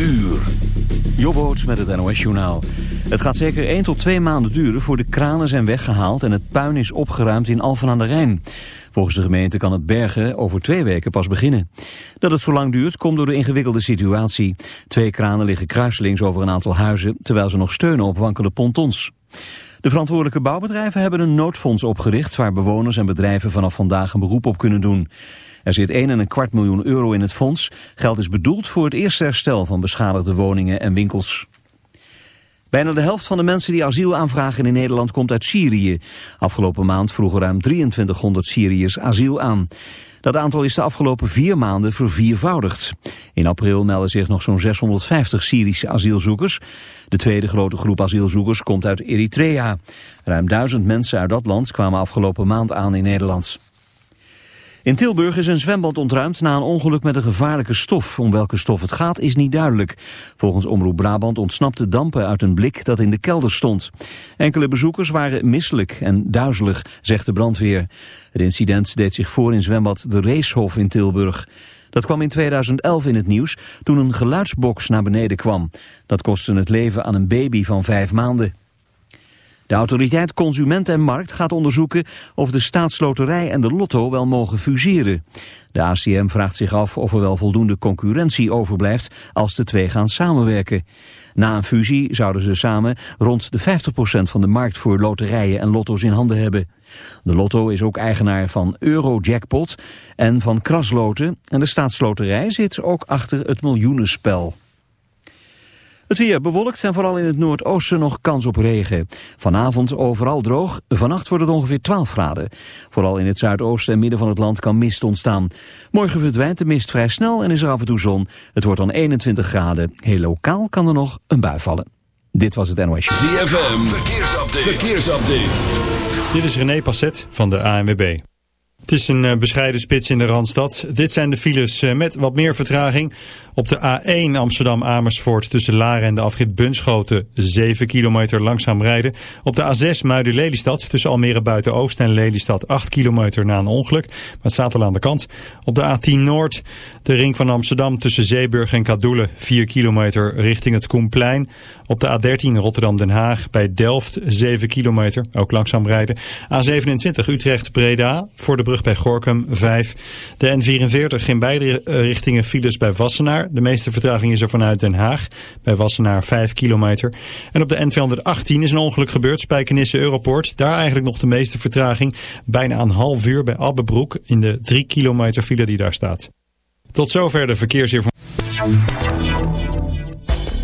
Uur. Jobboot met het NOS Journaal. Het gaat zeker 1 tot 2 maanden duren voor de kranen zijn weggehaald... en het puin is opgeruimd in Alphen aan de Rijn. Volgens de gemeente kan het bergen over twee weken pas beginnen. Dat het zo lang duurt komt door de ingewikkelde situatie. Twee kranen liggen kruiselings over een aantal huizen... terwijl ze nog steunen op wankele pontons. De verantwoordelijke bouwbedrijven hebben een noodfonds opgericht... waar bewoners en bedrijven vanaf vandaag een beroep op kunnen doen. Er zit 1,25 miljoen euro in het fonds. Geld is bedoeld voor het eerste herstel van beschadigde woningen en winkels. Bijna de helft van de mensen die asiel aanvragen in Nederland komt uit Syrië. Afgelopen maand vroegen ruim 2300 Syriërs asiel aan. Dat aantal is de afgelopen vier maanden verviervoudigd. In april melden zich nog zo'n 650 Syrische asielzoekers. De tweede grote groep asielzoekers komt uit Eritrea. Ruim duizend mensen uit dat land kwamen afgelopen maand aan in Nederland. In Tilburg is een zwembad ontruimd na een ongeluk met een gevaarlijke stof. Om welke stof het gaat is niet duidelijk. Volgens Omroep Brabant ontsnapte dampen uit een blik dat in de kelder stond. Enkele bezoekers waren misselijk en duizelig, zegt de brandweer. Het incident deed zich voor in zwembad De Reeshof in Tilburg. Dat kwam in 2011 in het nieuws toen een geluidsbox naar beneden kwam. Dat kostte het leven aan een baby van vijf maanden. De autoriteit Consument en Markt gaat onderzoeken of de staatsloterij en de lotto wel mogen fuseren. De ACM vraagt zich af of er wel voldoende concurrentie overblijft als de twee gaan samenwerken. Na een fusie zouden ze samen rond de 50% van de markt voor loterijen en lotto's in handen hebben. De lotto is ook eigenaar van Eurojackpot en van Krasloten en de staatsloterij zit ook achter het miljoenenspel. Het weer bewolkt en vooral in het noordoosten nog kans op regen. Vanavond overal droog, vannacht wordt het ongeveer 12 graden. Vooral in het zuidoosten en midden van het land kan mist ontstaan. Morgen verdwijnt de mist vrij snel en is er af en toe zon. Het wordt dan 21 graden. Heel lokaal kan er nog een bui vallen. Dit was het NOS. ZFM, verkeersupdate. verkeersupdate. Dit is René Passet van de ANWB. Het is een eh, bescheiden spits in de Randstad. Dit zijn de files eh, met wat meer vertraging. Op de A1 Amsterdam-Amersfoort tussen Laren en de afrit Bunschoten 7 kilometer langzaam rijden. Op de A6 Muiden-Lelystad tussen Almere Buiten-Oost en Lelystad 8 kilometer na een ongeluk. Maar het staat al aan de kant. Op de A10 Noord de ring van Amsterdam tussen Zeeburg en Kadoelen 4 kilometer richting het Koenplein. Op de A13 Rotterdam-Den Haag bij Delft 7 kilometer, ook langzaam rijden. A27 Utrecht-Breda voor de brug bij Gorkum 5. De N44 in beide eh, richtingen files bij Wassenaar. De meeste vertraging is er vanuit Den Haag. Bij Wassenaar 5 kilometer. En op de N218 is een ongeluk gebeurd. Spijkenisse Europoort. Daar eigenlijk nog de meeste vertraging. Bijna een half uur bij Abbebroek in de 3 kilometer file die daar staat. Tot zover de verkeersinformatie.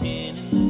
pretending.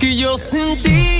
que eu senti.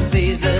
sees the